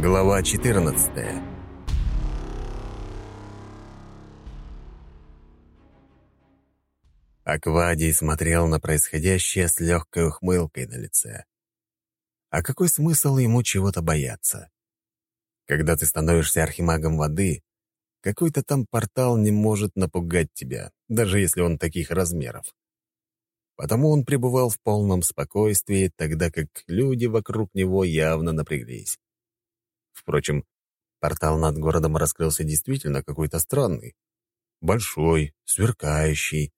Глава 14 Аквадий смотрел на происходящее с легкой ухмылкой на лице. А какой смысл ему чего-то бояться? Когда ты становишься архимагом воды, какой-то там портал не может напугать тебя, даже если он таких размеров. Потому он пребывал в полном спокойствии, тогда как люди вокруг него явно напряглись. Впрочем, портал над городом раскрылся действительно какой-то странный. Большой, сверкающий.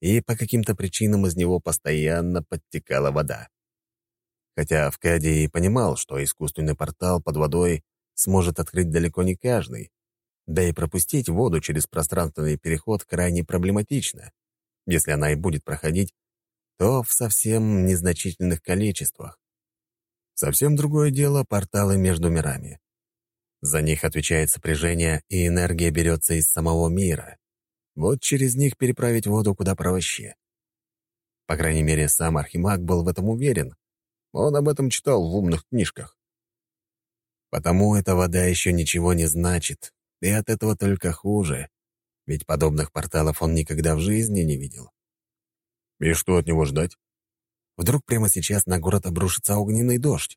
И по каким-то причинам из него постоянно подтекала вода. Хотя Авкадий понимал, что искусственный портал под водой сможет открыть далеко не каждый, да и пропустить воду через пространственный переход крайне проблематично. Если она и будет проходить, то в совсем незначительных количествах. Совсем другое дело — порталы между мирами. За них отвечает сопряжение, и энергия берется из самого мира. Вот через них переправить воду куда проще. По крайней мере, сам Архимаг был в этом уверен. Он об этом читал в умных книжках. Потому эта вода еще ничего не значит, и от этого только хуже, ведь подобных порталов он никогда в жизни не видел. И что от него ждать? Вдруг прямо сейчас на город обрушится огненный дождь?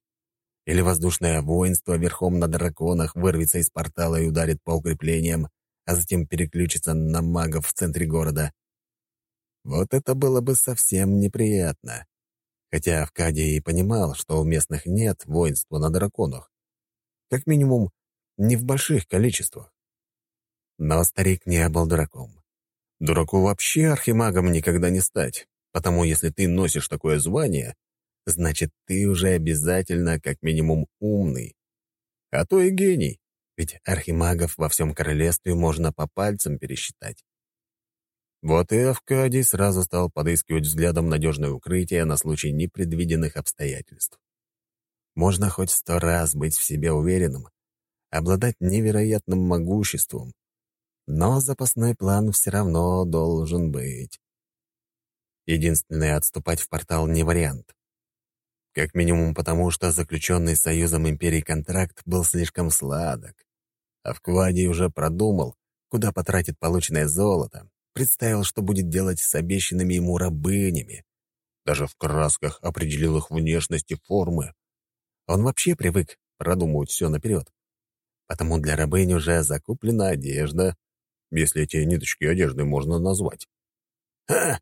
Или воздушное воинство верхом на драконах вырвется из портала и ударит по укреплениям, а затем переключится на магов в центре города? Вот это было бы совсем неприятно. Хотя Авкадий и понимал, что у местных нет воинства на драконах. Как минимум, не в больших количествах. Но старик не был дураком. Дураку вообще архимагом никогда не стать. Потому если ты носишь такое звание, значит, ты уже обязательно как минимум умный. А то и гений, ведь архимагов во всем королевстве можно по пальцам пересчитать. Вот и Авкадий сразу стал подыскивать взглядом надежное укрытие на случай непредвиденных обстоятельств. Можно хоть сто раз быть в себе уверенным, обладать невероятным могуществом, но запасной план все равно должен быть. Единственное, отступать в портал не вариант. Как минимум потому, что заключенный Союзом Империи контракт был слишком сладок. А в уже продумал, куда потратит полученное золото, представил, что будет делать с обещанными ему рабынями. Даже в красках определил их внешность и формы. Он вообще привык продумывать все наперед. Потому для рабынь уже закуплена одежда, если эти ниточки одежды можно назвать. «Ха!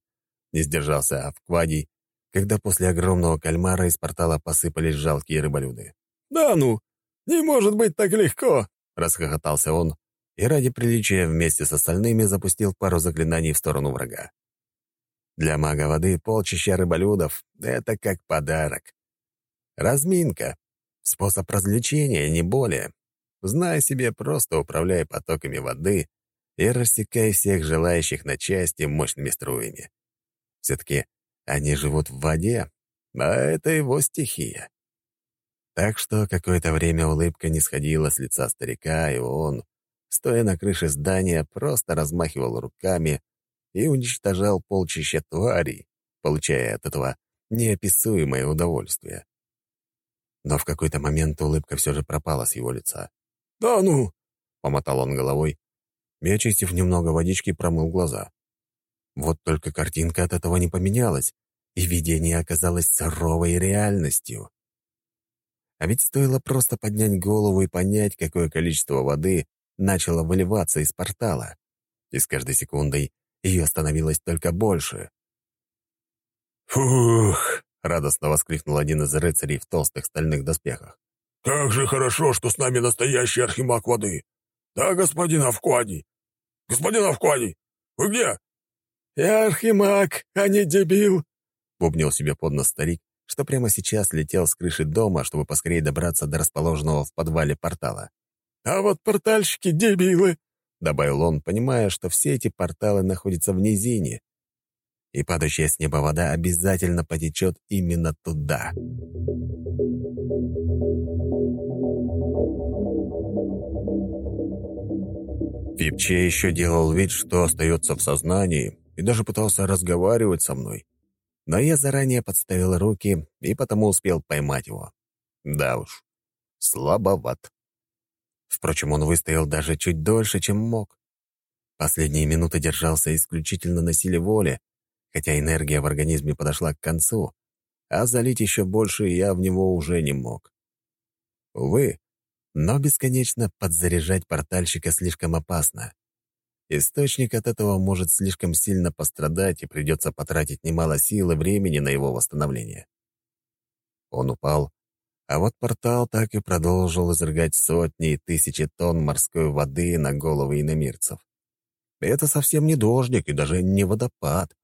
Не сдержался Авквадий, когда после огромного кальмара из портала посыпались жалкие рыболюды. «Да ну! Не может быть так легко!» — расхохотался он и ради приличия вместе с остальными запустил пару заклинаний в сторону врага. Для мага воды полчища рыболюдов — это как подарок. Разминка, способ развлечения, не более. Зная себе, просто управляя потоками воды и рассекая всех желающих на части мощными струями. Все-таки они живут в воде, а это его стихия. Так что какое-то время улыбка не сходила с лица старика, и он, стоя на крыше здания, просто размахивал руками и уничтожал полчища тварей, получая от этого неописуемое удовольствие. Но в какой-то момент улыбка все же пропала с его лица. «Да ну!» — помотал он головой и, очистив немного водички, промыл глаза. Вот только картинка от этого не поменялась, и видение оказалось суровой реальностью. А ведь стоило просто поднять голову и понять, какое количество воды начало выливаться из портала. И с каждой секундой ее становилось только больше. «Фух!» — радостно воскликнул один из рыцарей в толстых стальных доспехах. «Как же хорошо, что с нами настоящий архимаг воды! Да, господин Авкуади? Господин Авкуади, вы где?» «Я архимаг, а не дебил!» — бубнил себе под нос старик, что прямо сейчас летел с крыши дома, чтобы поскорее добраться до расположенного в подвале портала. «А вот портальщики — дебилы!» — добавил он, понимая, что все эти порталы находятся в низине, и падающая с неба вода обязательно потечет именно туда. Випче еще делал вид, что остается в сознании, и даже пытался разговаривать со мной. Но я заранее подставил руки и потому успел поймать его. Да уж. Слабоват. Впрочем, он выстоял даже чуть дольше, чем мог. Последние минуты держался исключительно на силе воли, хотя энергия в организме подошла к концу, а залить еще больше я в него уже не мог. Увы, но бесконечно подзаряжать портальщика слишком опасно. Источник от этого может слишком сильно пострадать, и придется потратить немало сил и времени на его восстановление. Он упал, а вот портал так и продолжил изрыгать сотни и тысячи тонн морской воды на головы иномирцев. Это совсем не дождик и даже не водопад.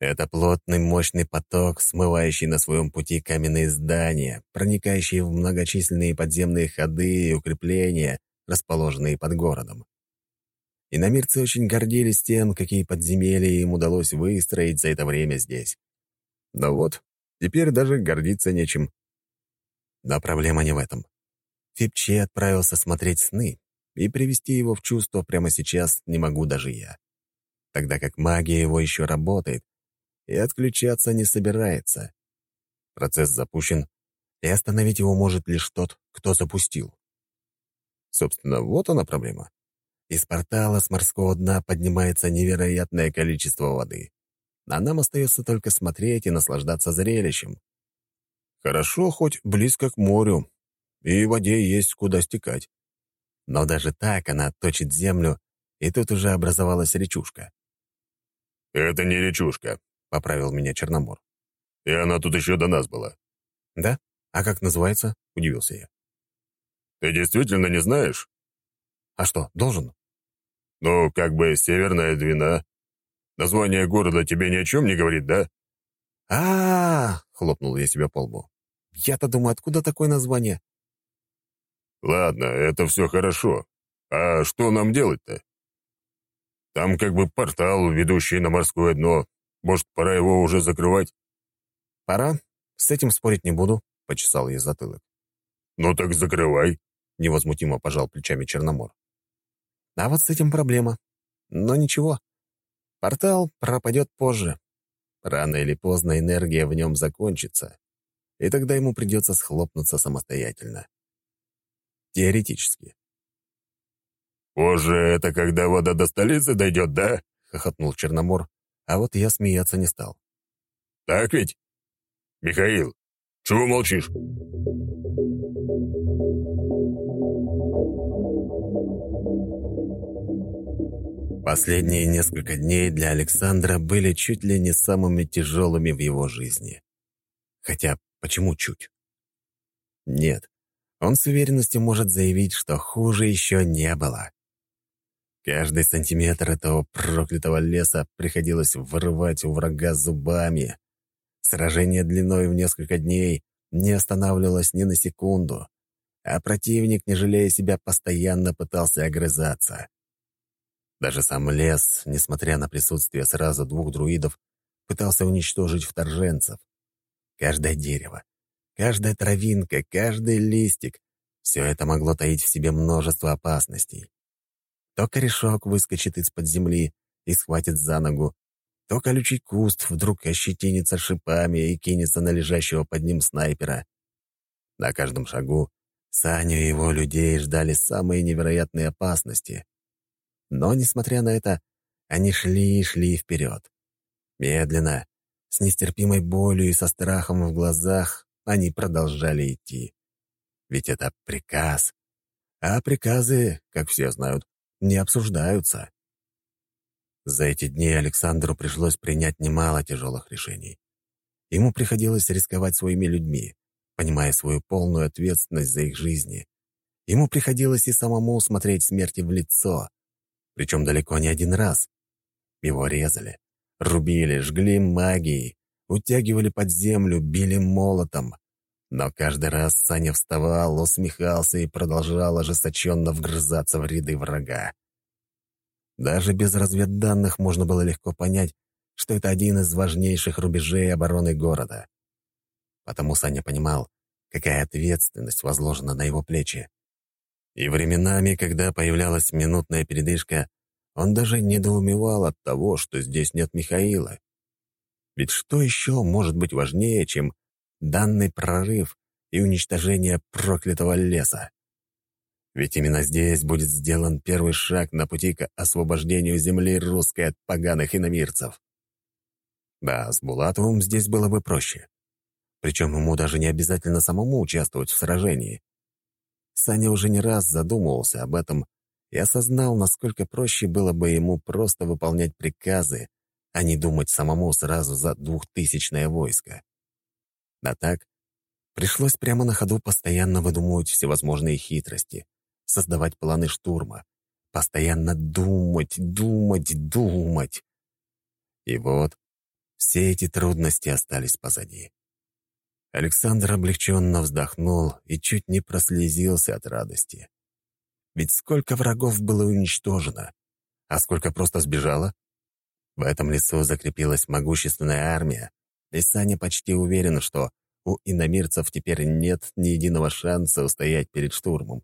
Это плотный мощный поток, смывающий на своем пути каменные здания, проникающие в многочисленные подземные ходы и укрепления, расположенные под городом. Иномирцы очень гордились тем, какие подземелья им удалось выстроить за это время здесь. Но вот, теперь даже гордиться нечем. Но проблема не в этом. Фипче отправился смотреть сны, и привести его в чувство прямо сейчас не могу даже я. Тогда как магия его еще работает, и отключаться не собирается. Процесс запущен, и остановить его может лишь тот, кто запустил. Собственно, вот она проблема. Из портала с морского дна поднимается невероятное количество воды. А нам остается только смотреть и наслаждаться зрелищем. Хорошо, хоть близко к морю, и в воде есть куда стекать. Но даже так она точит землю, и тут уже образовалась речушка. «Это не речушка», — поправил меня Черномор. «И она тут еще до нас была». «Да? А как называется?» — удивился я. «Ты действительно не знаешь?» «А что, должен?» «Ну, как бы Северная Двина. Название города тебе ни о чем не говорит, да?» а, -а, -а хлопнул я себя по лбу. «Я-то думаю, откуда такое название?» «Ладно, это все хорошо. А что нам делать-то? Там как бы портал, ведущий на морское дно. Может, пора его уже закрывать?» «Пора. С этим спорить не буду», — почесал я затылок. «Ну так закрывай», — невозмутимо пожал плечами Черномор. «А вот с этим проблема. Но ничего. Портал пропадет позже. Рано или поздно энергия в нем закончится, и тогда ему придется схлопнуться самостоятельно. Теоретически. «Позже это когда вода до столицы дойдет, да?» — хохотнул Черномор, а вот я смеяться не стал. «Так ведь? Михаил, чего молчишь?» Последние несколько дней для Александра были чуть ли не самыми тяжелыми в его жизни. Хотя, почему чуть? Нет, он с уверенностью может заявить, что хуже еще не было. Каждый сантиметр этого проклятого леса приходилось вырывать у врага зубами. Сражение длиной в несколько дней не останавливалось ни на секунду, а противник, не жалея себя, постоянно пытался огрызаться. Даже сам лес, несмотря на присутствие сразу двух друидов, пытался уничтожить вторженцев. Каждое дерево, каждая травинка, каждый листик — все это могло таить в себе множество опасностей. То корешок выскочит из-под земли и схватит за ногу, то колючий куст вдруг ощетинится шипами и кинется на лежащего под ним снайпера. На каждом шагу Саню и его людей ждали самые невероятные опасности. Но, несмотря на это, они шли и шли вперед. Медленно, с нестерпимой болью и со страхом в глазах, они продолжали идти. Ведь это приказ. А приказы, как все знают, не обсуждаются. За эти дни Александру пришлось принять немало тяжелых решений. Ему приходилось рисковать своими людьми, понимая свою полную ответственность за их жизни. Ему приходилось и самому смотреть смерти в лицо, причем далеко не один раз. Его резали, рубили, жгли магией, утягивали под землю, били молотом. Но каждый раз Саня вставал, усмехался и продолжал ожесточенно вгрызаться в ряды врага. Даже без разведданных можно было легко понять, что это один из важнейших рубежей обороны города. Потому Саня понимал, какая ответственность возложена на его плечи. И временами, когда появлялась минутная передышка, он даже недоумевал от того, что здесь нет Михаила. Ведь что еще может быть важнее, чем данный прорыв и уничтожения проклятого леса. Ведь именно здесь будет сделан первый шаг на пути к освобождению земли русской от поганых иномирцев. Да, с Булатовым здесь было бы проще. Причем ему даже не обязательно самому участвовать в сражении. Саня уже не раз задумывался об этом и осознал, насколько проще было бы ему просто выполнять приказы, а не думать самому сразу за двухтысячное войско. А так, пришлось прямо на ходу постоянно выдумывать всевозможные хитрости, создавать планы штурма, постоянно думать, думать, думать. И вот все эти трудности остались позади. Александр облегченно вздохнул и чуть не прослезился от радости. Ведь сколько врагов было уничтожено, а сколько просто сбежало? В этом лесу закрепилась могущественная армия, и Саня почти уверен, что у иномирцев теперь нет ни единого шанса устоять перед штурмом.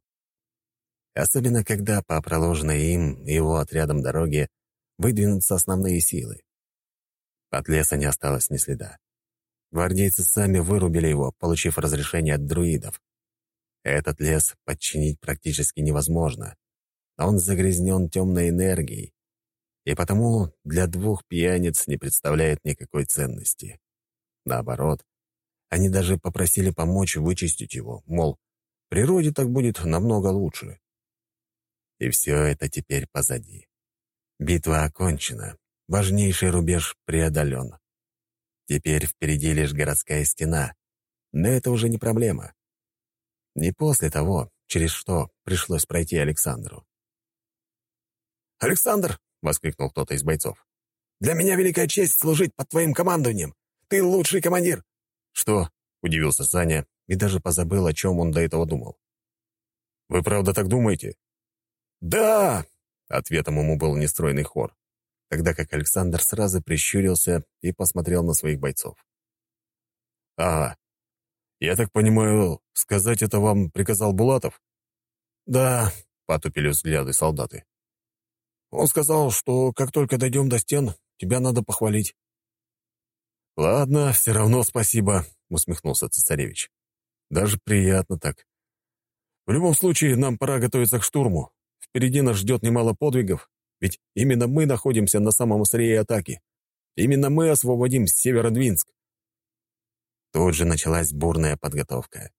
Особенно, когда по проложенной им и его отрядом дороге выдвинутся основные силы. От леса не осталось ни следа. Гвардейцы сами вырубили его, получив разрешение от друидов. Этот лес подчинить практически невозможно. Он загрязнен темной энергией, и потому для двух пьяниц не представляет никакой ценности. Наоборот, они даже попросили помочь вычистить его, мол, природе так будет намного лучше. И все это теперь позади. Битва окончена, важнейший рубеж преодолен. Теперь впереди лишь городская стена, но это уже не проблема. Не после того, через что пришлось пройти Александру. «Александр!» — воскликнул кто-то из бойцов. «Для меня великая честь служить под твоим командованием. Ты лучший командир!» «Что?» — удивился Саня и даже позабыл, о чем он до этого думал. «Вы правда так думаете?» «Да!» — ответом ему был нестройный хор, тогда как Александр сразу прищурился и посмотрел на своих бойцов. «А, я так понимаю, сказать это вам приказал Булатов?» «Да», — потупили взгляды солдаты. Он сказал, что как только дойдем до стен, тебя надо похвалить». «Ладно, все равно спасибо», — усмехнулся цесаревич. «Даже приятно так. В любом случае, нам пора готовиться к штурму. Впереди нас ждет немало подвигов, ведь именно мы находимся на самом острие атаки. Именно мы освободим Северодвинск». Тут же началась бурная подготовка.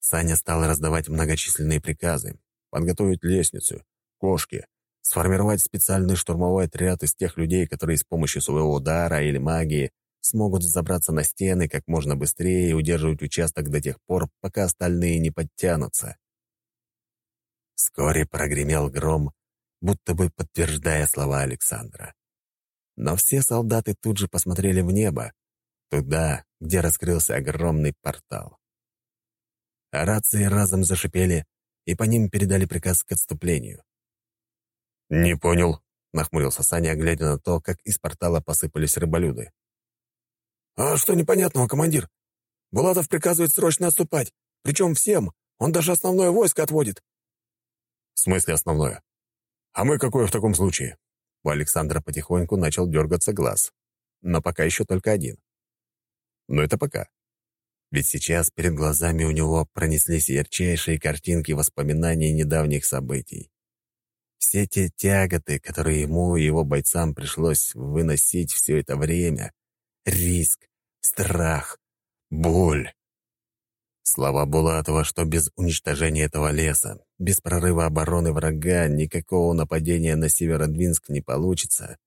Саня стал раздавать многочисленные приказы. Подготовить лестницу, кошки, сформировать специальный штурмовой отряд из тех людей, которые с помощью своего удара или магии смогут забраться на стены как можно быстрее и удерживать участок до тех пор, пока остальные не подтянутся. Вскоре прогремел гром, будто бы подтверждая слова Александра. Но все солдаты тут же посмотрели в небо, туда, где раскрылся огромный портал. Рации разом зашипели, и по ним передали приказ к отступлению. «Не понял», — нахмурился Саня, глядя на то, как из портала посыпались рыболюды. «А что непонятного, командир? Булатов приказывает срочно отступать, причем всем, он даже основное войско отводит». «В смысле основное? А мы какое в таком случае?» У Александра потихоньку начал дергаться глаз, но пока еще только один. Но это пока. Ведь сейчас перед глазами у него пронеслись ярчайшие картинки воспоминаний недавних событий. Все те тяготы, которые ему и его бойцам пришлось выносить все это время. Риск, страх, боль. Слова Булатова, что без уничтожения этого леса, без прорыва обороны врага никакого нападения на Северодвинск не получится,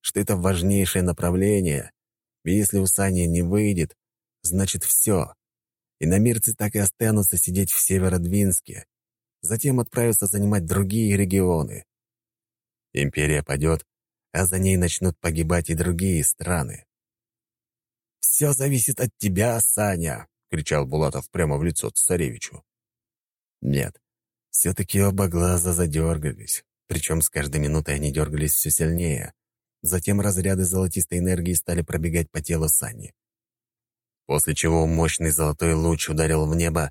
что это важнейшее направление, и если у Сани не выйдет, значит все. И намирцы так и останутся сидеть в Северодвинске, затем отправятся занимать другие регионы. Империя падет, а за ней начнут погибать и другие страны. «Все зависит от тебя, Саня!» — кричал Булатов прямо в лицо царевичу. Нет, все-таки оба глаза задергались, причем с каждой минутой они дергались все сильнее. Затем разряды золотистой энергии стали пробегать по телу Сани. После чего мощный золотой луч ударил в небо,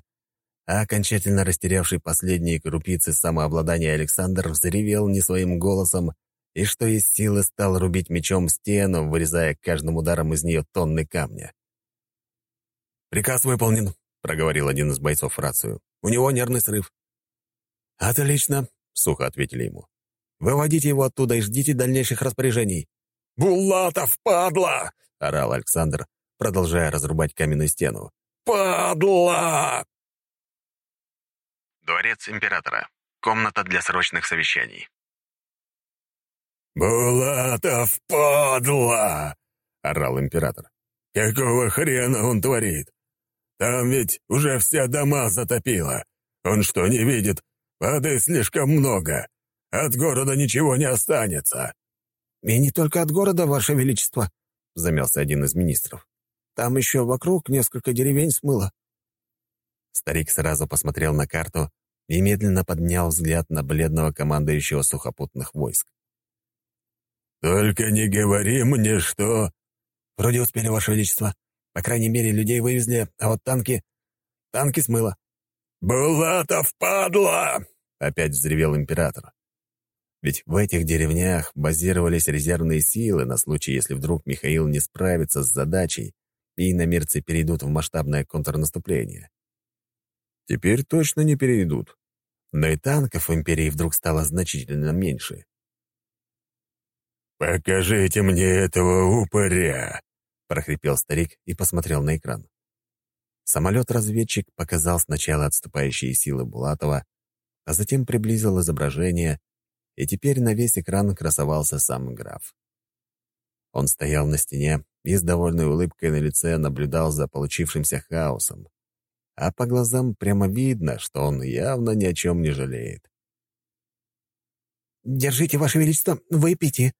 а окончательно растерявший последние крупицы самообладания Александр взревел не своим голосом и что из силы стал рубить мечом стену, вырезая каждым ударом из нее тонны камня. «Приказ выполнен», — проговорил один из бойцов рацию. «У него нервный срыв». «Отлично», — сухо ответили ему. «Выводите его оттуда и ждите дальнейших распоряжений». «Булатов, падла!» — орал Александр, продолжая разрубать каменную стену. «Падла!» Дворец императора. Комната для срочных совещаний. «Булатов, падла!» — орал император. «Какого хрена он творит? Там ведь уже все дома затопило. Он что, не видит? Воды слишком много. От города ничего не останется». «И не только от города, Ваше Величество», — замялся один из министров. «Там еще вокруг несколько деревень смыло». Старик сразу посмотрел на карту и медленно поднял взгляд на бледного командующего сухопутных войск. «Только не говори мне, что...» «Вроде успели, Ваше Величество. По крайней мере, людей вывезли, а вот танки... Танки смыло». «Булатов, падла!» — опять взревел император. Ведь в этих деревнях базировались резервные силы на случай, если вдруг Михаил не справится с задачей, и иномерцы перейдут в масштабное контрнаступление. Теперь точно не перейдут. Но и танков в Империи вдруг стало значительно меньше. «Покажите мне этого упыря!» — прохрипел старик и посмотрел на экран. Самолет-разведчик показал сначала отступающие силы Булатова, а затем приблизил изображение, и теперь на весь экран красовался сам граф. Он стоял на стене и с довольной улыбкой на лице наблюдал за получившимся хаосом, а по глазам прямо видно, что он явно ни о чем не жалеет. «Держите, Ваше Величество, выпейте!»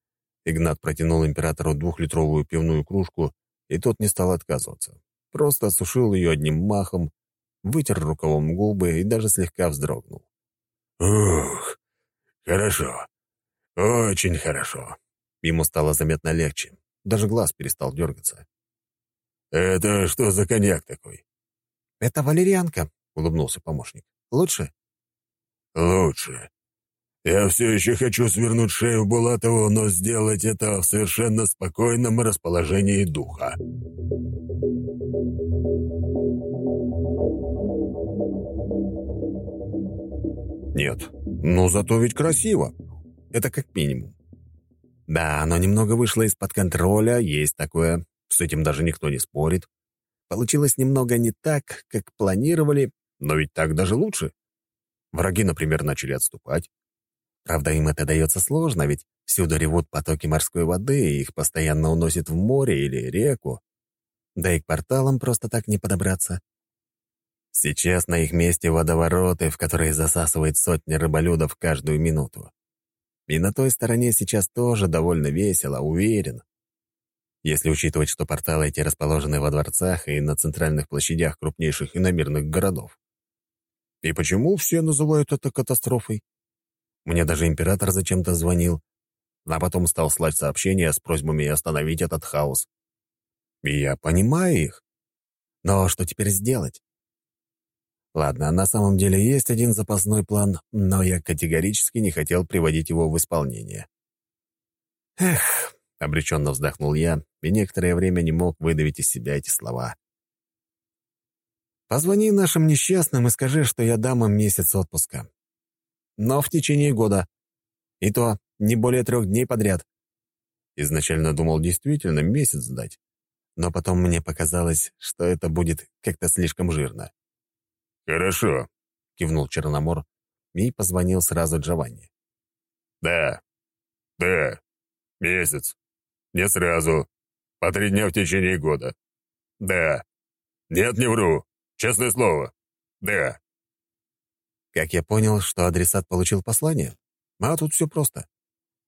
Игнат протянул императору двухлитровую пивную кружку, и тот не стал отказываться. Просто осушил ее одним махом, вытер рукавом губы и даже слегка вздрогнул. «Ух, хорошо. Очень хорошо». Ему стало заметно легче. Даже глаз перестал дергаться. «Это что за коньяк такой?» «Это валерьянка», — улыбнулся помощник. «Лучше?» «Лучше. Я все еще хочу свернуть шею Булатову, но сделать это в совершенно спокойном расположении духа. Нет, но зато ведь красиво. Это как минимум. Да, оно немного вышло из-под контроля, есть такое. С этим даже никто не спорит. Получилось немного не так, как планировали, но ведь так даже лучше. Враги, например, начали отступать. Правда, им это дается сложно, ведь всюду ревут потоки морской воды, и их постоянно уносит в море или реку. Да и к порталам просто так не подобраться. Сейчас на их месте водовороты, в которые засасывает сотни рыболюдов каждую минуту. И на той стороне сейчас тоже довольно весело, уверен. Если учитывать, что порталы эти расположены во дворцах и на центральных площадях крупнейших иномирных городов. И почему все называют это катастрофой? Мне даже император зачем-то звонил, а потом стал слать сообщения с просьбами остановить этот хаос. И я понимаю их. Но что теперь сделать? Ладно, на самом деле есть один запасной план, но я категорически не хотел приводить его в исполнение. Эх, обреченно вздохнул я и некоторое время не мог выдавить из себя эти слова. Позвони нашим несчастным и скажи, что я дам им месяц отпуска но в течение года. И то не более трех дней подряд. Изначально думал действительно месяц сдать, но потом мне показалось, что это будет как-то слишком жирно. «Хорошо», — кивнул Черномор и позвонил сразу Джованни. «Да, да, месяц. Не сразу. По три дня в течение года. Да. Нет, не вру. Честное слово. Да. Как я понял, что адресат получил послание? А тут все просто.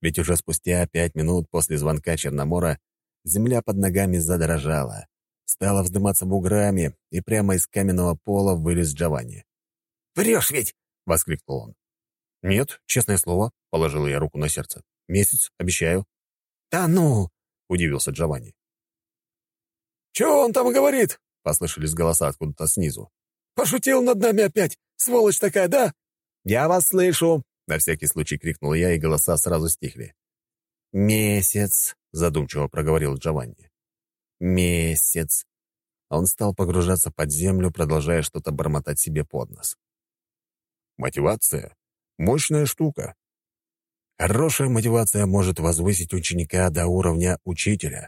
Ведь уже спустя пять минут после звонка Черномора земля под ногами задрожала, стала вздыматься буграми, и прямо из каменного пола вылез Джованни. «Врешь ведь!» — воскликнул он. «Нет, честное слово», — положил я руку на сердце. «Месяц, обещаю». «Да ну!» — удивился Джованни. «Чего он там говорит?» — послышались голоса откуда-то снизу. «Пошутил над нами опять! Сволочь такая, да?» «Я вас слышу!» — на всякий случай крикнул я, и голоса сразу стихли. «Месяц», — задумчиво проговорил Джованни. «Месяц. он стал погружаться под землю, продолжая что-то бормотать себе под нос. Мотивация — мощная штука. Хорошая мотивация может возвысить ученика до уровня учителя,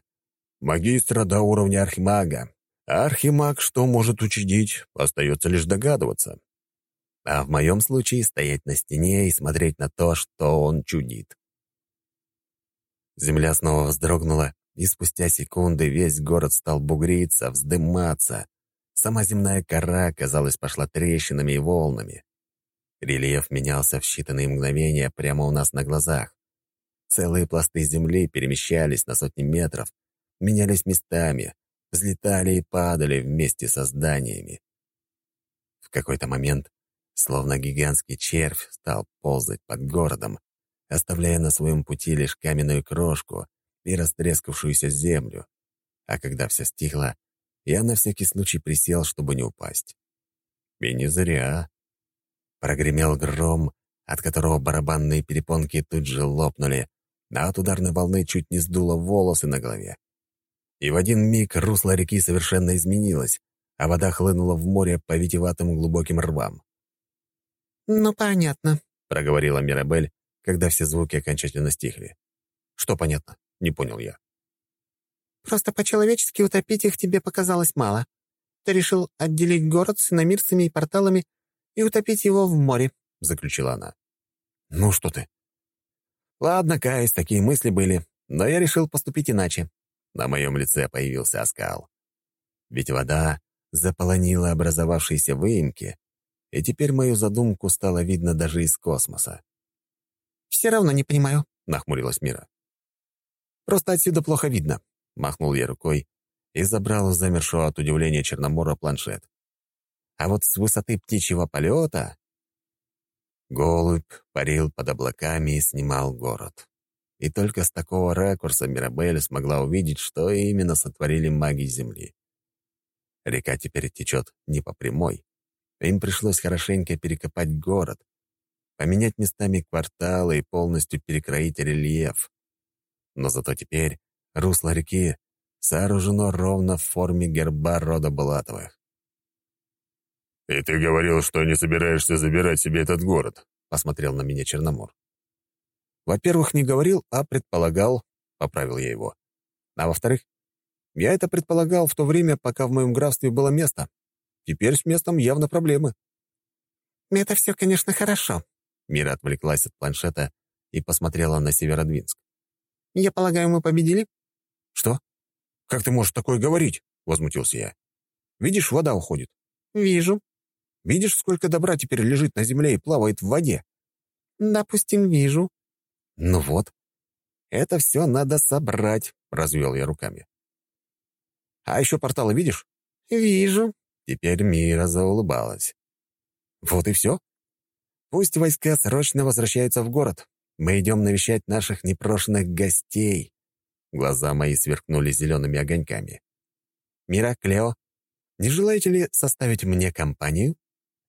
магистра до уровня архимага, архимаг что может учудить, остается лишь догадываться. А в моем случае стоять на стене и смотреть на то, что он чудит. Земля снова вздрогнула, и спустя секунды весь город стал бугриться, вздыматься. Сама земная кора, казалось, пошла трещинами и волнами. Рельеф менялся в считанные мгновения прямо у нас на глазах. Целые пласты земли перемещались на сотни метров, менялись местами, взлетали и падали вместе со зданиями. В какой-то момент, словно гигантский червь, стал ползать под городом, оставляя на своем пути лишь каменную крошку и растрескавшуюся землю. А когда все стихло, я на всякий случай присел, чтобы не упасть. И не зря. Прогремел гром, от которого барабанные перепонки тут же лопнули, а от ударной волны чуть не сдуло волосы на голове. И в один миг русло реки совершенно изменилось, а вода хлынула в море по витеватым глубоким рвам. «Ну, понятно», — проговорила Мирабель, когда все звуки окончательно стихли. «Что понятно?» — не понял я. «Просто по-человечески утопить их тебе показалось мало. Ты решил отделить город с иномирцами и порталами и утопить его в море», — заключила она. «Ну что ты?» «Ладно, Кайс, такие мысли были, но я решил поступить иначе». На моем лице появился оскал. Ведь вода заполонила образовавшиеся выемки, и теперь мою задумку стало видно даже из космоса. «Все равно не понимаю», — нахмурилась Мира. «Просто отсюда плохо видно», — махнул я рукой и забрал у замершего от удивления Черномора планшет. А вот с высоты птичьего полета... Голубь парил под облаками и снимал город. И только с такого ракурса Мирабель смогла увидеть, что именно сотворили маги Земли. Река теперь течет не по прямой. Им пришлось хорошенько перекопать город, поменять местами кварталы и полностью перекроить рельеф. Но зато теперь русло реки сооружено ровно в форме герба рода Балатовых. «И ты говорил, что не собираешься забирать себе этот город», — посмотрел на меня Черномор. «Во-первых, не говорил, а предполагал», — поправил я его. «А во-вторых, я это предполагал в то время, пока в моем графстве было место. Теперь с местом явно проблемы». «Это все, конечно, хорошо», Мира отвлеклась от планшета и посмотрела на Северодвинск. «Я полагаю, мы победили?» «Что? Как ты можешь такое говорить?» — возмутился я. «Видишь, вода уходит». «Вижу». «Видишь, сколько добра теперь лежит на земле и плавает в воде?» «Допустим, вижу». «Ну вот. Это все надо собрать», — развел я руками. «А еще порталы видишь?» «Вижу». Теперь Мира заулыбалась. «Вот и все. Пусть войска срочно возвращаются в город. Мы идем навещать наших непрошенных гостей». Глаза мои сверкнули зелеными огоньками. «Мира, Клео, не желаете ли составить мне компанию?»